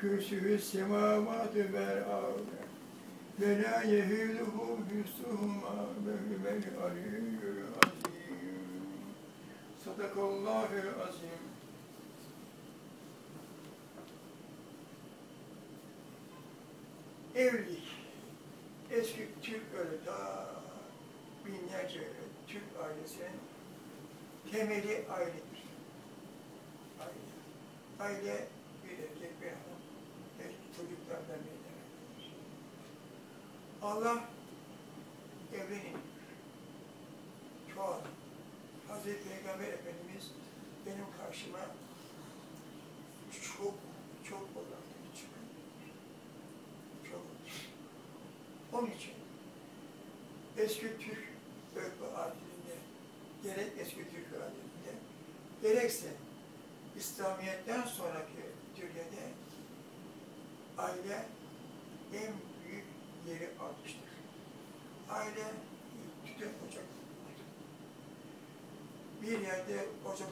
kürsühü semavatü vel ardı. Ve la yehilluhu hüsnuhuma ve huvel aliyyül azim. Sadakallahül. Evlilik. Eski Türk öyle ta binlerce Türk ailesinin temeli ailedir. Aile. Aile bir erkek bir hanım çocuklardan meydana gelir. Allah evlenin. Çoğalın. Hazreti Peygamber Efendimiz benim karşıma çok çok olarak çıkıyor. Çok. Onun için eski Türk örfü adilinde, gerek eski Türk adilinde, gerekse İslamiyet'ten sonraki Türkiye'de aile en büyük yeri almıştır. Aile tütün ocak. Bir yerde ocak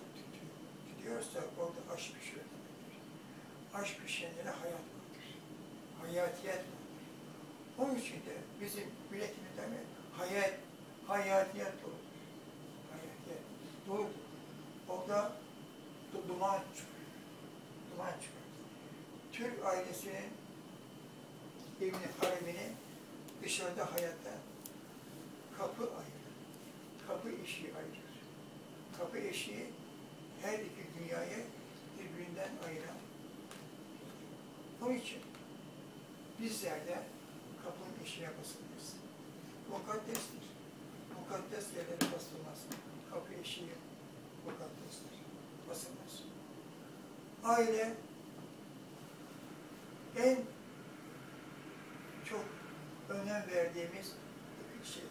gidiyorsa orada aşk pişiyor demektir. Aşk pişenlere hayat vardır. Hayatiyet vardır. Onun için de bizim milletimizde mi hayat, hayatiyet doludur. Hayatiyet doludur. Orada du- duman çıkıyor. Duman çıkıyor. Türk ailesinin evini, haremini dışarıda hayatta kapı ayırır. Kapı eşiği ayırır. Kapı eşiği her iki dünyayı birbirinden ayıran. Onun için bizler de kapının eşiğine basılırız. Mukaddestir. Mukaddes yerlere basılmaz. Kapı eşiği mukaddestir. Basılmaz. Aile en önem verdiğimiz şeydir.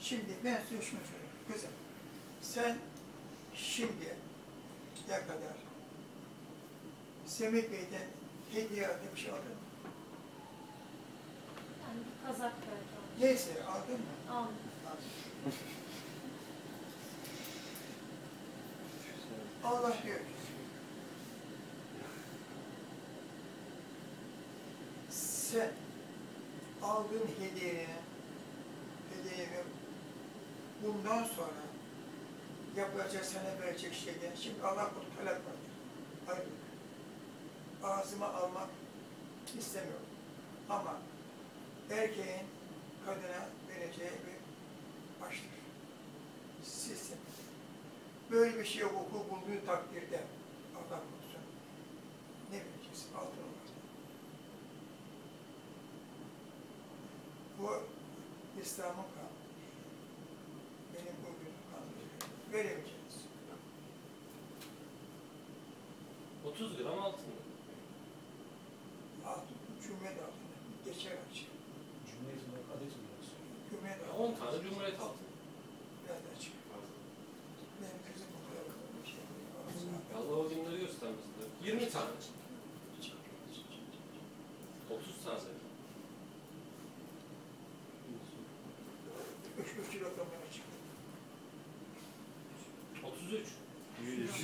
Şimdi ben size şunu söyleyeyim. Kızım, sen şimdi ne kadar Semih Bey'den hediye adlı bir şey aldın mı? Yani kazak belki Neyse aldın mı? aldım. Allah diyor sen aldığın hediyeyi, hediyeyi bundan sonra yapılacak sana verecek şeyden, şimdi Allah bunu talep vardır. Hayır. Ağzıma almak istemiyorum. Ama erkeğin kadına vereceği bir baştır. Sizsin. Böyle bir şey oku bulduğu takdirde Allah korusun. Ne vereceksin? Altın olmaz. Bu İslam'ın kanunu. Benim uydurduğum kanunu. Veremeyeceğiz. 30 gram altın mı? Altın, cumhuriyet altını. Geçer açık. Cumhuriyet olarak adet olarak söylüyor. Cumhuriyet Ya altını. 10 tane Cumhuriyet altın. Biraz da açık. Benim kızım bu kadar bir şey. Allah o günleri göstermesin. 20 tane.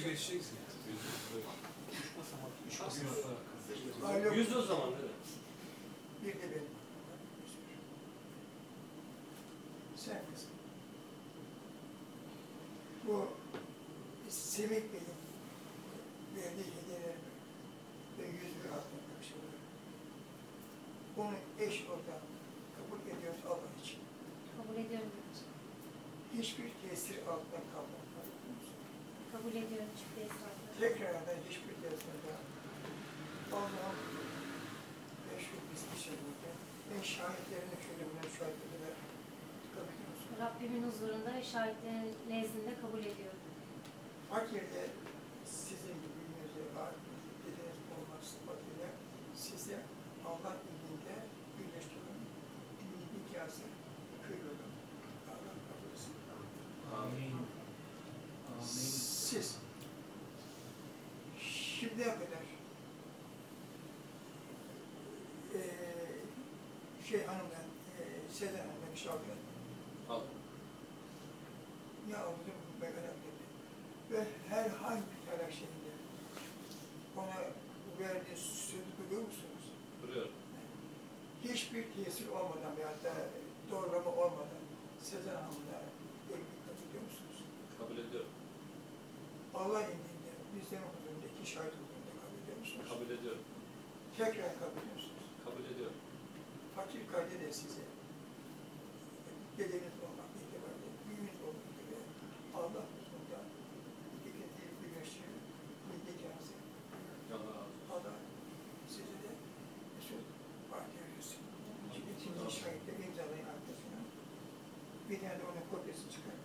Geçeceksin. 100 o zaman değil mi? Bir de benim. Sen kızım. Bu Semih Bey'in verdiği hediyeler ve yüz bir altın karşılığı. Onu eş orada kabul ediyoruz Allah için. Kabul ediyorum. Hiçbir tesir altında kalmamak. Kabul ediyorum çift esnafı. Tekrardan hiçbir daha. Allah'ım meşhur bizim şeyimizde. Ben şahitlerini şöyle bunların şahitlerini kabul ediyorsun. Rabbimin huzurunda ve şahitlerin nezdinde kabul ediyorum. Fakirde sizin gibi yüzü var, dediğiniz olmaz fakirde size Allah ilginde birleştirin, dini şey hanımdan, eee Sezen hanımdan bir şey mı? Al. Ne aldım ben merak ettim. Ve herhangi bir tane şeyinde ona verdiği sözü duyuyor hiçbir tesir olmadan veyahut da doğrulama olmadan Sezen Hanım'la kabul ediyor musunuz? Kabul ediyorum. Allah indinde, bizden huzurunda, iki şahit huzurunda kabul ediyor musunuz? Kabul ediyorum. Tekrar kabul ediyor musunuz? Kabul ediyorum. Fakir kaydede size bedeniniz olmak itibariyle, büyüğünüz olmak itibariyle Allah huzurunda ikinci güneşi nikahınızı Allah size de Mesut Bahtiyar versin. Şimdi ikinci şahitle imzalayın arkasına. Bir tane de onun kopyası çıkar.